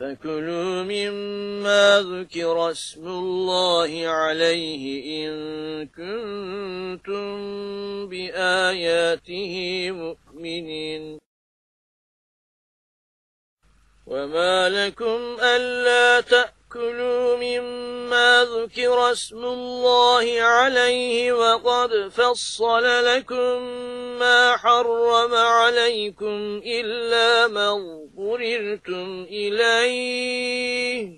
فكلوا مما ذكر اسم الله عليه إن كنتم بآياته مؤمنين. وما لكم ألا تأكلوا مما ذكر اسم الله عليه وقد فصل لكم ما حرم عليكم إلا ما اضطررتم إليه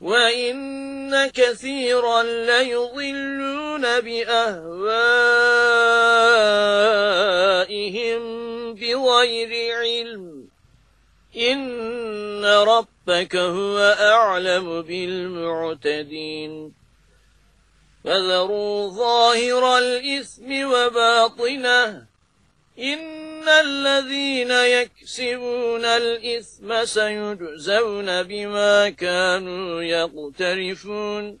وإن كثيرا ليضلون بأهوائهم بغير علم إن ربك هو أعلم بالمعتدين. فذروا ظاهر الإثم وباطنه. إن الذين يكسبون الإثم سيجزون بما كانوا يقترفون.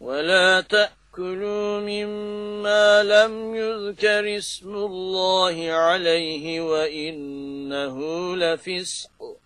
ولا تأكلوا مما لم يذكر اسم الله عليه وإنه لفسق.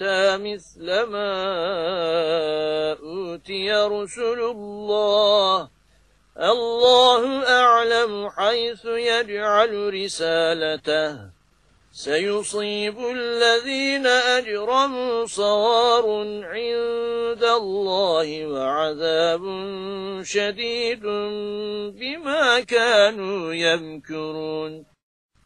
نؤتى مثل ما أوتي رسل الله. الله أعلم حيث يجعل رسالته. سيصيب الذين أجرموا صوار عند الله وعذاب شديد بما كانوا يمكرون.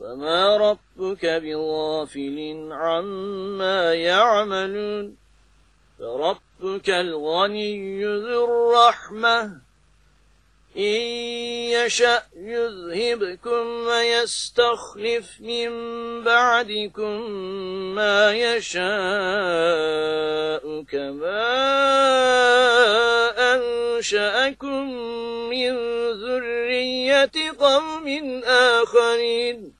وما ربك بغافل عما يعملون فربك الغني ذو الرحمة إن يشأ يذهبكم ويستخلف من بعدكم ما يشاء كما أنشأكم من ذرية قوم آخرين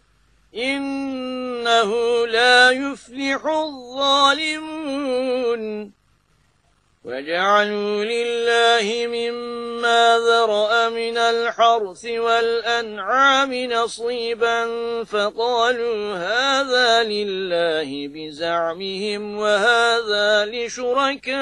إنه لا يفلح الظالمون. وجعلوا لله مما ذرأ من الحرث والأنعام نصيبا فقالوا هذا لله بزعمهم وهذا لشركائنا.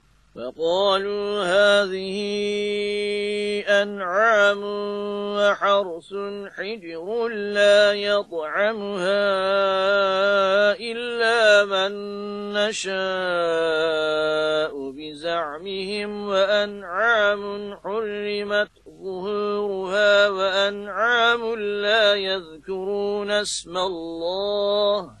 فقالوا هذه أنعام وحرس حجر لا يطعمها إلا من نشاء بزعمهم وأنعام حرمت ظهورها وأنعام لا يذكرون اسم الله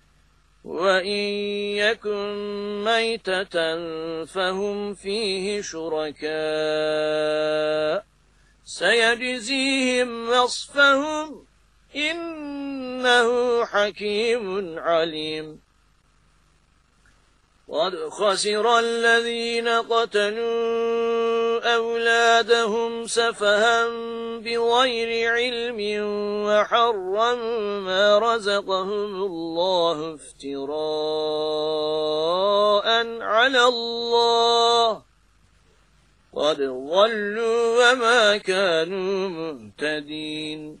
وَإِن يَكُن مَّيْتَةً فَهُمْ فِيهِ شُرَكَاءُ سَيَجْزِيهِمْ وَصْفَهُمْ إِنَّهُ حَكِيمٌ عَلِيمٌ قد خسر الذين قتلوا أولادهم سفها بغير علم وحرموا ما رزقهم الله افتراء على الله. قد ضلوا وما كانوا مهتدين.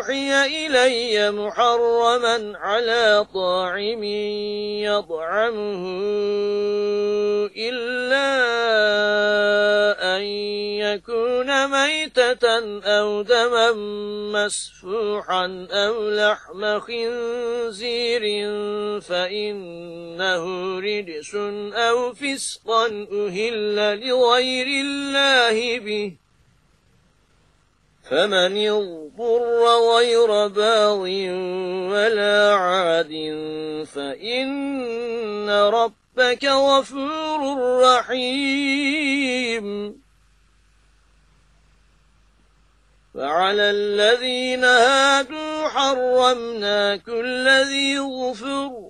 أوحي إلي محرما على طاعم يطعمه إلا أن يكون ميتة أو دما مسفوحا أو لحم خنزير فإنه رجس أو فسقا أهل لغير الله به فمن اضطر غير باغ ولا عاد فإن ربك غفور رحيم. فعلى الذين هادوا حرمنا كل ذي غفر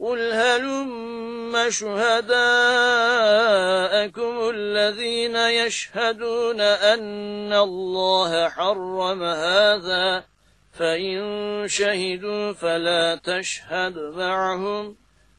قل هلم شهداءكم الذين يشهدون أن الله حرم هذا فإن شهدوا فلا تشهد معهم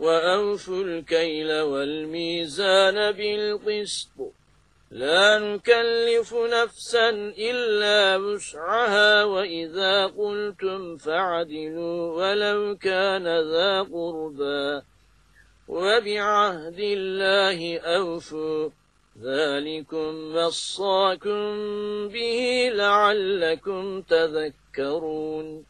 وأوفوا الكيل والميزان بالقسط. لا نكلف نفسا إلا وسعها وإذا قلتم فعدلوا ولو كان ذا قربا وبعهد الله أوفوا. ذلكم وصاكم به لعلكم تذكرون.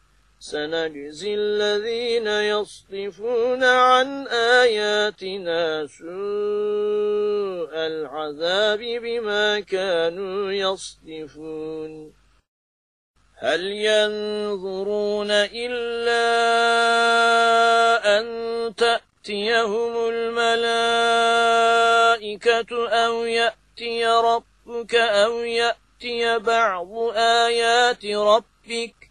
سنجزي الذين يصدفون عن آياتنا سوء العذاب بما كانوا يصدفون. هل ينظرون إلا أن تأتيهم الملائكة أو يأتي ربك أو يأتي بعض آيات ربك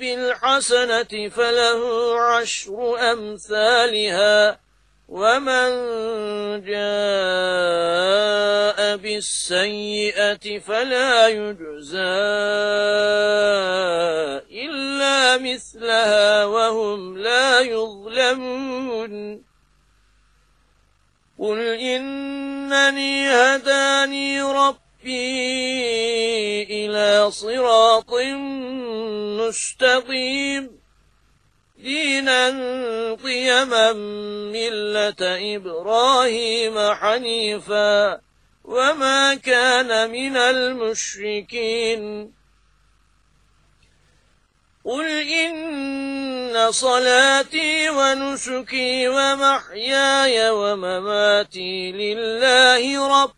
بالحسنة فله عشر أمثالها ومن جاء بالسيئة فلا يجزى إلا مثلها وهم لا يظلمون. قل إنني هداني رب إلى صراط مستقيم. دينا قيما ملة إبراهيم حنيفا وما كان من المشركين. قل إن صلاتي ونسكي ومحياي ومماتي لله رب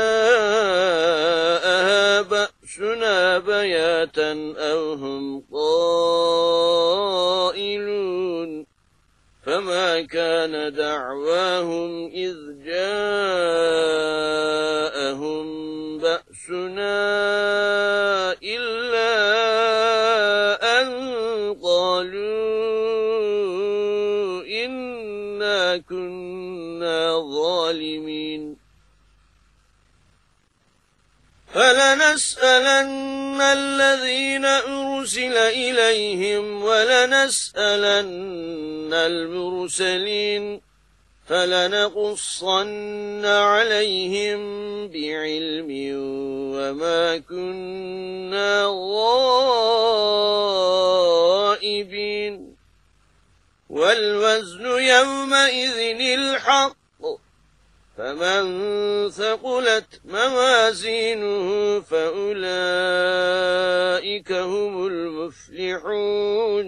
فلنقصن عليهم بعلم وما كنا غائبين. والوزن يومئذ الحق فمن ثقلت موازينه فأولئك هم المفلحون.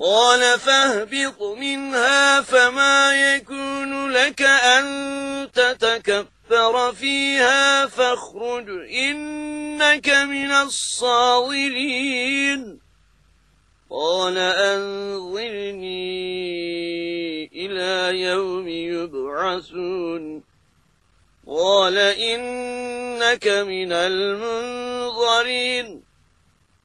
قال فاهبط منها فما يكون لك أن تتكبر فيها فاخرج إنك من الصاغرين. قال أنظرني إلى يوم يبعثون. قال إنك من المنظرين.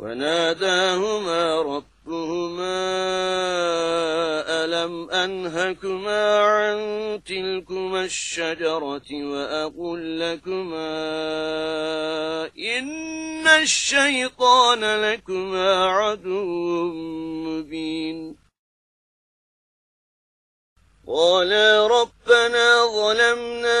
وناداهما ربهما ألم أنهكما عن تلكما الشجرة وأقول لكما إن الشيطان لكما عدو مبين. قالا ربنا ظلمنا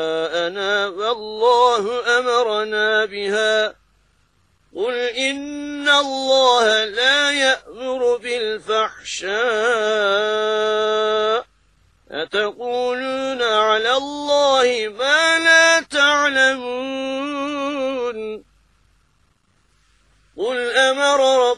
والله أمرنا بها. قل إن الله لا يأمر بالفحشاء. أتقولون على الله ما لا تعلمون. قل أمر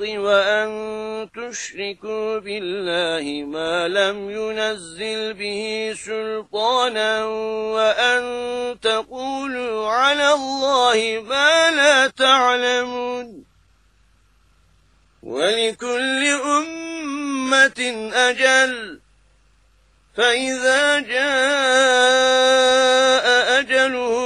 وأن تشركوا بالله ما لم ينزل به سلطانا وأن تقولوا على الله ما لا تعلمون ولكل أمة أجل فإذا جاء أجلهم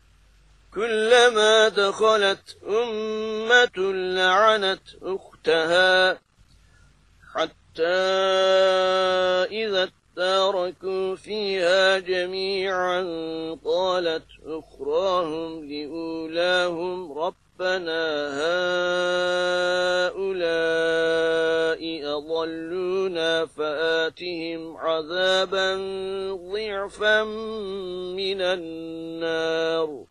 كلما دخلت أمة لعنت أختها حتى إذا اداركوا فيها جميعا قالت أخراهم لأولاهم ربنا هؤلاء أضلونا فآتهم عذابا ضعفا من النار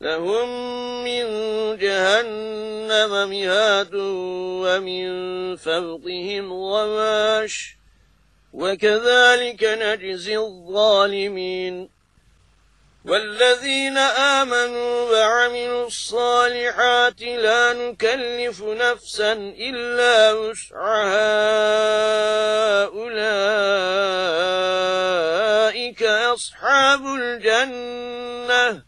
لهم من جهنم مهاد ومن فوقهم غواش وكذلك نجزي الظالمين والذين آمنوا وعملوا الصالحات لا نكلف نفسا إلا وسعها أولئك أصحاب الجنة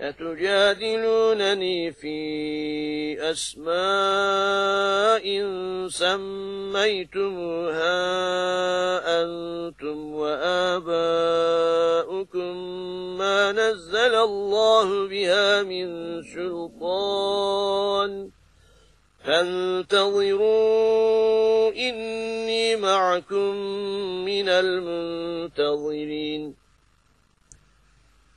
أتجادلونني في أسماء سميتموها أنتم وآباؤكم ما نزل الله بها من سلطان فانتظروا إني معكم من المنتظرين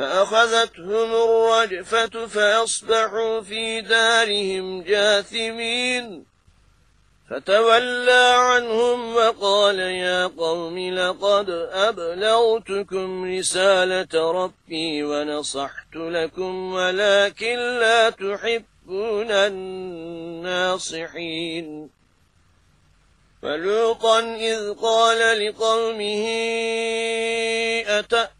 فأخذتهم الرجفة فأصبحوا في دارهم جاثمين. فتولى عنهم وقال يا قوم لقد أبلغتكم رسالة ربي ونصحت لكم ولكن لا تحبون الناصحين. فلوطا إذ قال لقومه أتأ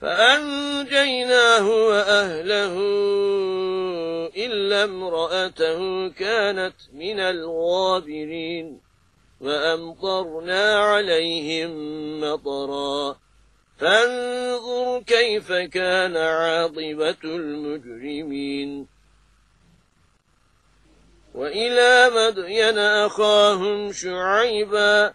فأنجيناه وأهله إلا امرأته كانت من الغابرين وأمطرنا عليهم مطرا. فانظر كيف كان عاضبة المجرمين. وإلى مدين أخاهم شعيبا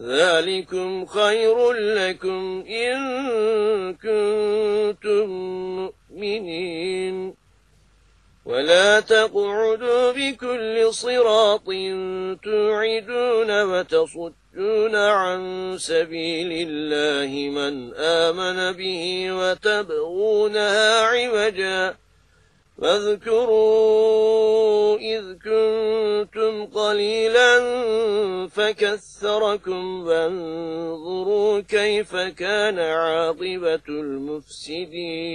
ذلكم خير لكم إن كنتم مؤمنين. ولا تقعدوا بكل صراط توعدون وتصدون عن سبيل الله من آمن به وتبغونها عوجا. واذكروا إذ كنتم قليلا فكثركم وانظروا كيف كان عاقبة المفسدين.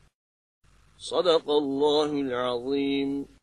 صدق الله العظيم.